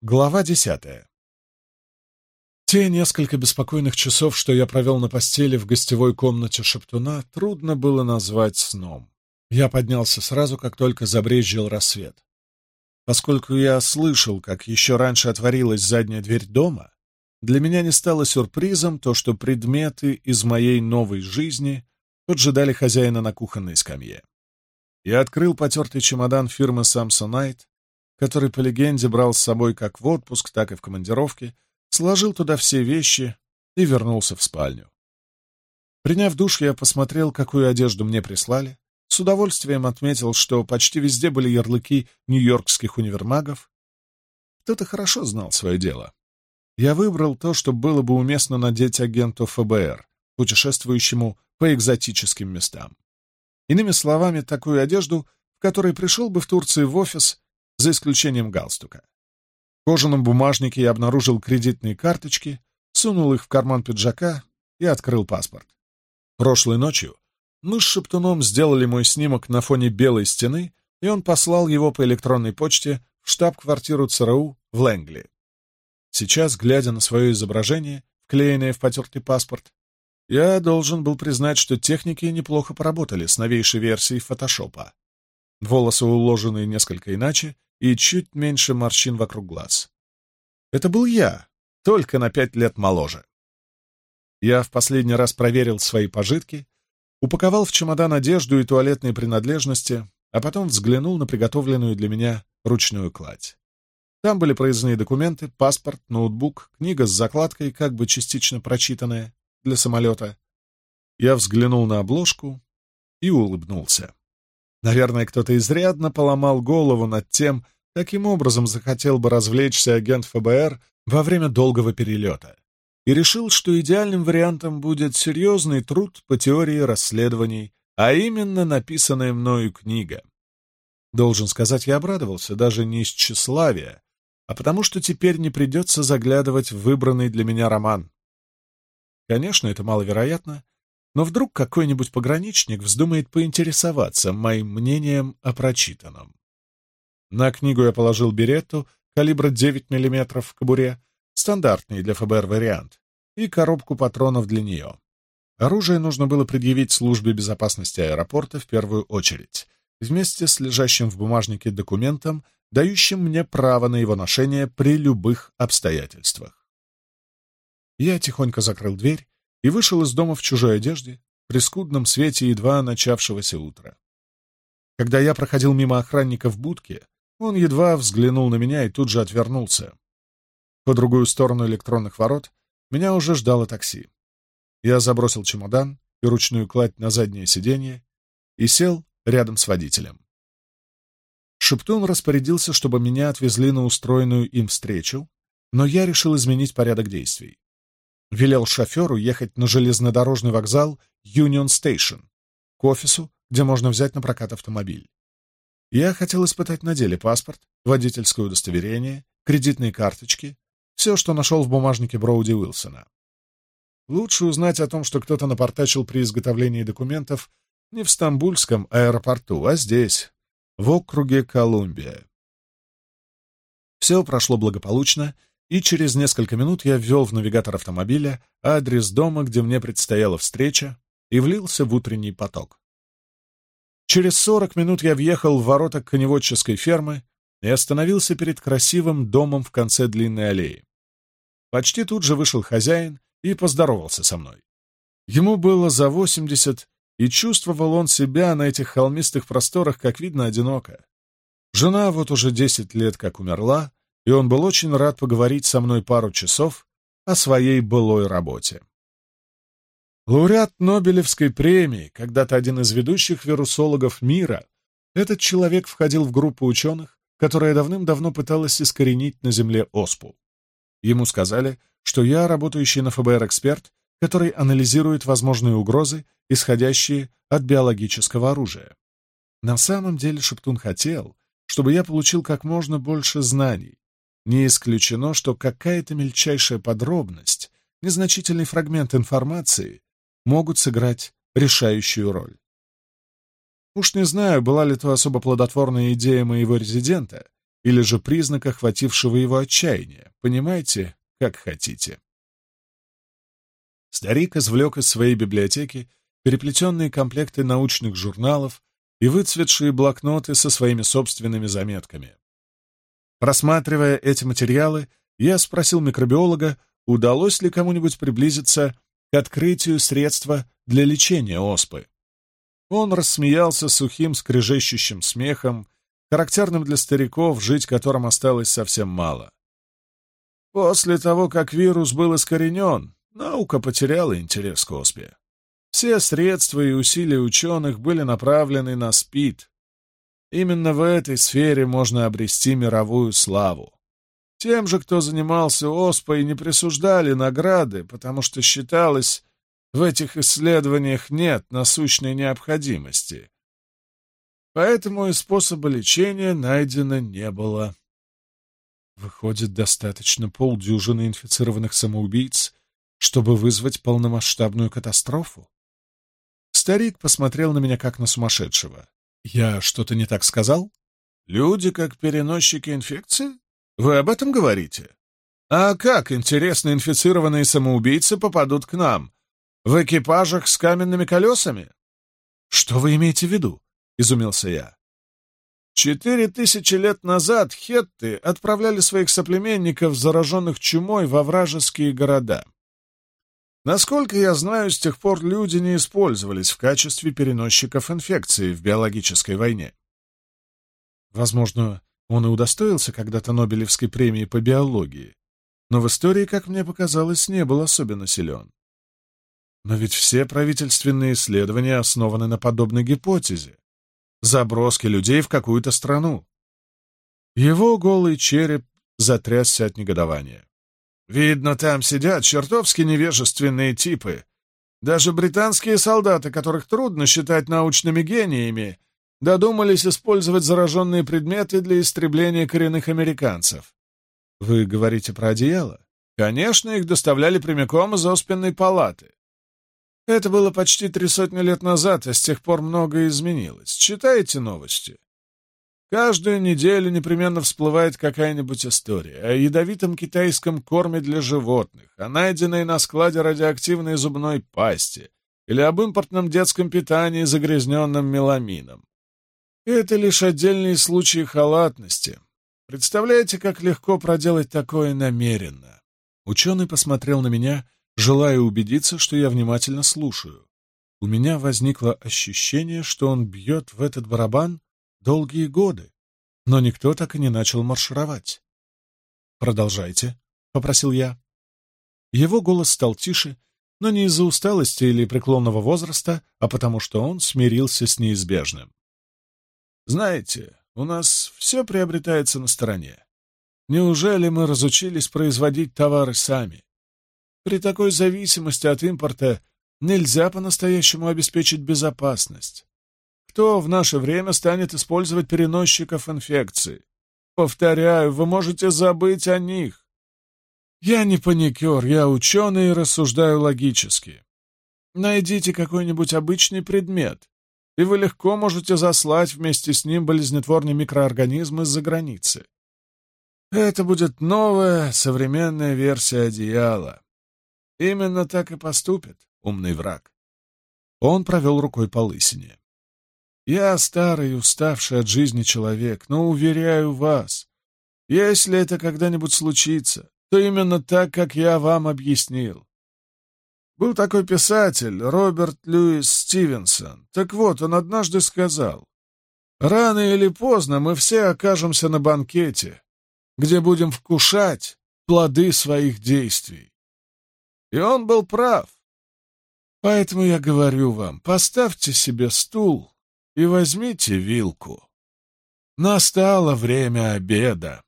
Глава десятая. Те несколько беспокойных часов, что я провел на постели в гостевой комнате Шептуна, трудно было назвать сном. Я поднялся сразу, как только забрезжил рассвет. Поскольку я слышал, как еще раньше отворилась задняя дверь дома, для меня не стало сюрпризом то, что предметы из моей новой жизни тот же дали хозяина на кухонной скамье. Я открыл потертый чемодан фирмы Samsonite который, по легенде, брал с собой как в отпуск, так и в командировке, сложил туда все вещи и вернулся в спальню. Приняв душ, я посмотрел, какую одежду мне прислали, с удовольствием отметил, что почти везде были ярлыки нью-йоркских универмагов. Кто-то хорошо знал свое дело. Я выбрал то, что было бы уместно надеть агенту ФБР, путешествующему по экзотическим местам. Иными словами, такую одежду, в которой пришел бы в Турции в офис за исключением галстука. В кожаном бумажнике я обнаружил кредитные карточки, сунул их в карман пиджака и открыл паспорт. Прошлой ночью мы с Шептуном сделали мой снимок на фоне белой стены, и он послал его по электронной почте в штаб-квартиру ЦРУ в Лэнгли. Сейчас, глядя на свое изображение, вклеенное в потертый паспорт, я должен был признать, что техники неплохо поработали с новейшей версией фотошопа. Волосы уложены несколько иначе и чуть меньше морщин вокруг глаз. Это был я, только на пять лет моложе. Я в последний раз проверил свои пожитки, упаковал в чемодан одежду и туалетные принадлежности, а потом взглянул на приготовленную для меня ручную кладь. Там были произведены документы, паспорт, ноутбук, книга с закладкой, как бы частично прочитанная, для самолета. Я взглянул на обложку и улыбнулся. Наверное, кто-то изрядно поломал голову над тем, каким образом захотел бы развлечься агент ФБР во время долгого перелета, и решил, что идеальным вариантом будет серьезный труд по теории расследований, а именно написанная мною книга. Должен сказать, я обрадовался даже не из тщеславия, а потому что теперь не придется заглядывать в выбранный для меня роман. Конечно, это маловероятно, но вдруг какой-нибудь пограничник вздумает поинтересоваться моим мнением о прочитанном. На книгу я положил берету калибра 9 мм в кобуре, стандартный для ФБР вариант, и коробку патронов для нее. Оружие нужно было предъявить службе безопасности аэропорта в первую очередь, вместе с лежащим в бумажнике документом, дающим мне право на его ношение при любых обстоятельствах. Я тихонько закрыл дверь и вышел из дома в чужой одежде при скудном свете едва начавшегося утра. Когда я проходил мимо охранника в будке, он едва взглянул на меня и тут же отвернулся. По другую сторону электронных ворот меня уже ждало такси. Я забросил чемодан и ручную кладь на заднее сиденье и сел рядом с водителем. Шептун распорядился, чтобы меня отвезли на устроенную им встречу, но я решил изменить порядок действий велел шоферу ехать на железнодорожный вокзал Union Station, к офису, где можно взять на прокат автомобиль. Я хотел испытать на деле паспорт, водительское удостоверение, кредитные карточки, все, что нашел в бумажнике Броуди Уилсона. Лучше узнать о том, что кто-то напортачил при изготовлении документов не в Стамбульском аэропорту, а здесь, в округе Колумбия. Все прошло благополучно, и через несколько минут я ввел в навигатор автомобиля адрес дома, где мне предстояла встреча, и влился в утренний поток. Через сорок минут я въехал в ворота коневодческой фермы и остановился перед красивым домом в конце длинной аллеи. Почти тут же вышел хозяин и поздоровался со мной. Ему было за восемьдесят, и чувствовал он себя на этих холмистых просторах, как видно, одиноко. Жена вот уже десять лет как умерла, и он был очень рад поговорить со мной пару часов о своей былой работе. Лауреат Нобелевской премии, когда-то один из ведущих вирусологов мира, этот человек входил в группу ученых, которая давным-давно пыталась искоренить на Земле оспу. Ему сказали, что я работающий на ФБР эксперт, который анализирует возможные угрозы, исходящие от биологического оружия. На самом деле Шептун хотел, чтобы я получил как можно больше знаний, не исключено, что какая-то мельчайшая подробность, незначительный фрагмент информации могут сыграть решающую роль. Уж не знаю, была ли то особо плодотворная идея моего резидента, или же признак охватившего его отчаяния, понимаете, как хотите. Старик извлек из своей библиотеки переплетенные комплекты научных журналов и выцветшие блокноты со своими собственными заметками. Просматривая эти материалы, я спросил микробиолога, удалось ли кому-нибудь приблизиться к открытию средства для лечения оспы. Он рассмеялся сухим, скрежещущим смехом, характерным для стариков, жить которым осталось совсем мало. После того, как вирус был искоренен, наука потеряла интерес к оспе. Все средства и усилия ученых были направлены на СПИД, Именно в этой сфере можно обрести мировую славу. Тем же, кто занимался оспой, не присуждали награды, потому что считалось, в этих исследованиях нет насущной необходимости. Поэтому и способа лечения найдено не было. Выходит, достаточно полдюжины инфицированных самоубийц, чтобы вызвать полномасштабную катастрофу? Старик посмотрел на меня как на сумасшедшего. Я что-то не так сказал? Люди как переносчики инфекции? Вы об этом говорите? А как, интересно, инфицированные самоубийцы попадут к нам? В экипажах с каменными колесами? Что вы имеете в виду? Изумился я. Четыре тысячи лет назад хетты отправляли своих соплеменников, зараженных чумой, во вражеские города. Насколько я знаю, с тех пор люди не использовались в качестве переносчиков инфекции в биологической войне. Возможно, он и удостоился когда-то Нобелевской премии по биологии, но в истории, как мне показалось, не был особенно силен. Но ведь все правительственные исследования основаны на подобной гипотезе — заброски людей в какую-то страну. Его голый череп затрясся от негодования. Видно, там сидят чертовски невежественные типы. Даже британские солдаты, которых трудно считать научными гениями, додумались использовать зараженные предметы для истребления коренных американцев. Вы говорите про одеяло? Конечно, их доставляли прямиком из оспенной палаты. Это было почти три сотни лет назад, а с тех пор многое изменилось. Читаете новости. Каждую неделю непременно всплывает какая-нибудь история а о ядовитом китайском корме для животных, а о найденной на складе радиоактивной зубной пасте или об импортном детском питании, загрязненном меламином. И это лишь отдельные случаи халатности. Представляете, как легко проделать такое намеренно? Ученый посмотрел на меня, желая убедиться, что я внимательно слушаю. У меня возникло ощущение, что он бьет в этот барабан — долгие годы, но никто так и не начал маршировать. «Продолжайте», — попросил я. Его голос стал тише, но не из-за усталости или преклонного возраста, а потому что он смирился с неизбежным. «Знаете, у нас все приобретается на стороне. Неужели мы разучились производить товары сами? При такой зависимости от импорта нельзя по-настоящему обеспечить безопасность. Кто в наше время станет использовать переносчиков инфекции. Повторяю, вы можете забыть о них. Я не паникер, я ученый и рассуждаю логически. Найдите какой-нибудь обычный предмет, и вы легко можете заслать вместе с ним болезнетворный микроорганизм из-за границы. Это будет новая, современная версия одеяла. Именно так и поступит умный враг. Он провел рукой по лысине. Я старый и уставший от жизни человек, но уверяю вас, если это когда-нибудь случится, то именно так, как я вам объяснил. Был такой писатель Роберт Льюис Стивенсон. Так вот, он однажды сказал, «Рано или поздно мы все окажемся на банкете, где будем вкушать плоды своих действий». И он был прав. Поэтому я говорю вам, поставьте себе стул и возьмите вилку. Настало время обеда.